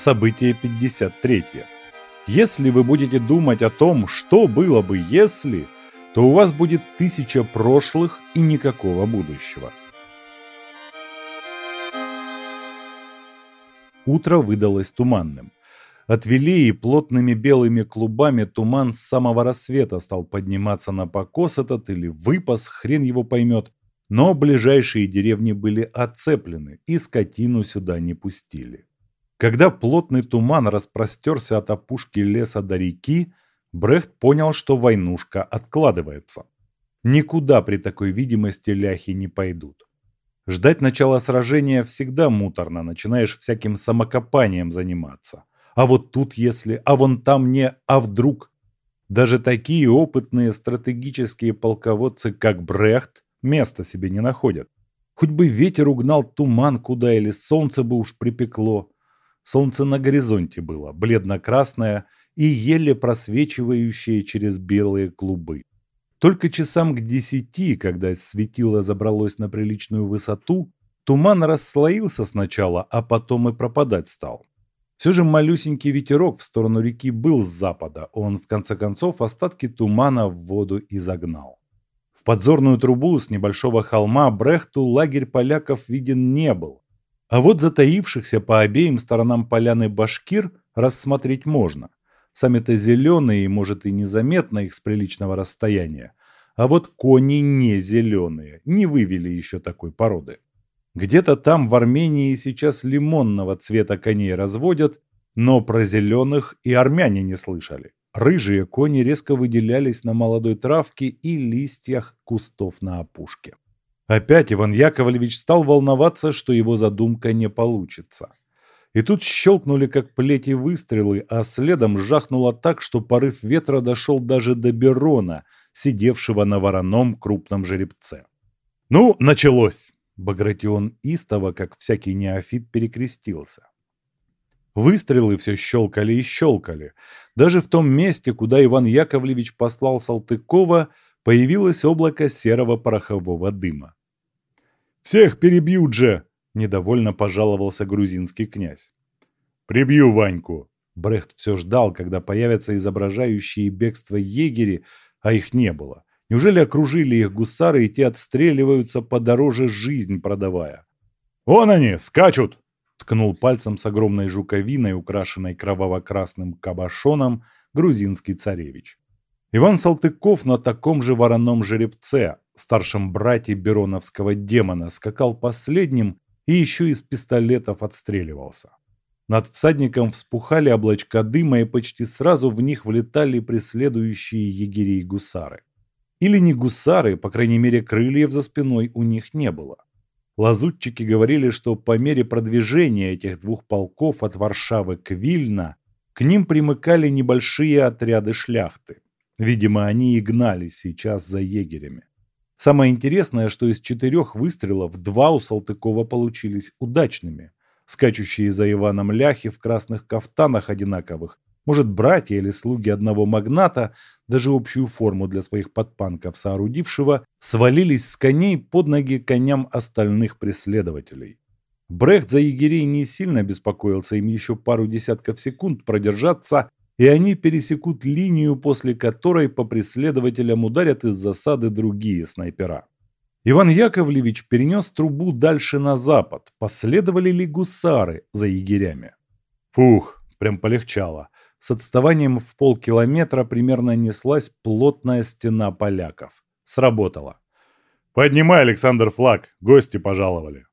Событие 53. Если вы будете думать о том, что было бы если, то у вас будет тысяча прошлых и никакого будущего. Утро выдалось туманным. Отвели и плотными белыми клубами туман с самого рассвета стал подниматься на покос этот или выпас, хрен его поймет. Но ближайшие деревни были оцеплены и скотину сюда не пустили. Когда плотный туман распростерся от опушки леса до реки, Брехт понял, что войнушка откладывается. Никуда при такой видимости ляхи не пойдут. Ждать начала сражения всегда муторно, начинаешь всяким самокопанием заниматься. А вот тут если, а вон там не, а вдруг. Даже такие опытные стратегические полководцы, как Брехт, места себе не находят. Хоть бы ветер угнал туман куда или солнце бы уж припекло. Солнце на горизонте было, бледно-красное и еле просвечивающее через белые клубы. Только часам к десяти, когда светило забралось на приличную высоту, туман расслоился сначала, а потом и пропадать стал. Все же малюсенький ветерок в сторону реки был с запада, он в конце концов остатки тумана в воду изогнал. В подзорную трубу с небольшого холма Брехту лагерь поляков виден не был. А вот затаившихся по обеим сторонам поляны башкир рассмотреть можно. Сами-то зеленые, может и незаметно их с приличного расстояния. А вот кони не зеленые, не вывели еще такой породы. Где-то там в Армении сейчас лимонного цвета коней разводят, но про зеленых и армяне не слышали. Рыжие кони резко выделялись на молодой травке и листьях кустов на опушке. Опять Иван Яковлевич стал волноваться, что его задумка не получится. И тут щелкнули, как плети выстрелы, а следом жахнуло так, что порыв ветра дошел даже до Берона, сидевшего на вороном крупном жеребце. «Ну, началось!» Багратион истово, как всякий неофит, перекрестился. Выстрелы все щелкали и щелкали. Даже в том месте, куда Иван Яковлевич послал Салтыкова, появилось облако серого порохового дыма. «Всех перебьют же!» – недовольно пожаловался грузинский князь. «Прибью Ваньку!» Брехт все ждал, когда появятся изображающие бегство егери, а их не было. Неужели окружили их гусары, и те отстреливаются подороже жизнь продавая? «Вон они, скачут!» Ткнул пальцем с огромной жуковиной, украшенной кроваво-красным кабошоном, грузинский царевич. Иван Салтыков на таком же вороном жеребце, старшем брате Бероновского демона, скакал последним и еще из пистолетов отстреливался. Над всадником вспухали облачка дыма, и почти сразу в них влетали преследующие егерей гусары. Или не гусары, по крайней мере, крыльев за спиной у них не было. Лазутчики говорили, что по мере продвижения этих двух полков от Варшавы к Вильно к ним примыкали небольшие отряды шляхты. Видимо, они и гнали сейчас за егерями. Самое интересное, что из четырех выстрелов два у Салтыкова получились удачными. Скачущие за Иваном ляхи в красных кафтанах одинаковых может, братья или слуги одного магната, даже общую форму для своих подпанков соорудившего, свалились с коней под ноги коням остальных преследователей. Брехт за егерей не сильно беспокоился, им еще пару десятков секунд продержаться, и они пересекут линию, после которой по преследователям ударят из засады другие снайпера. Иван Яковлевич перенес трубу дальше на запад. Последовали ли гусары за егерями? Фух, прям полегчало с отставанием в полкилометра примерно неслась плотная стена поляков. Сработало. «Поднимай, Александр, флаг, гости пожаловали».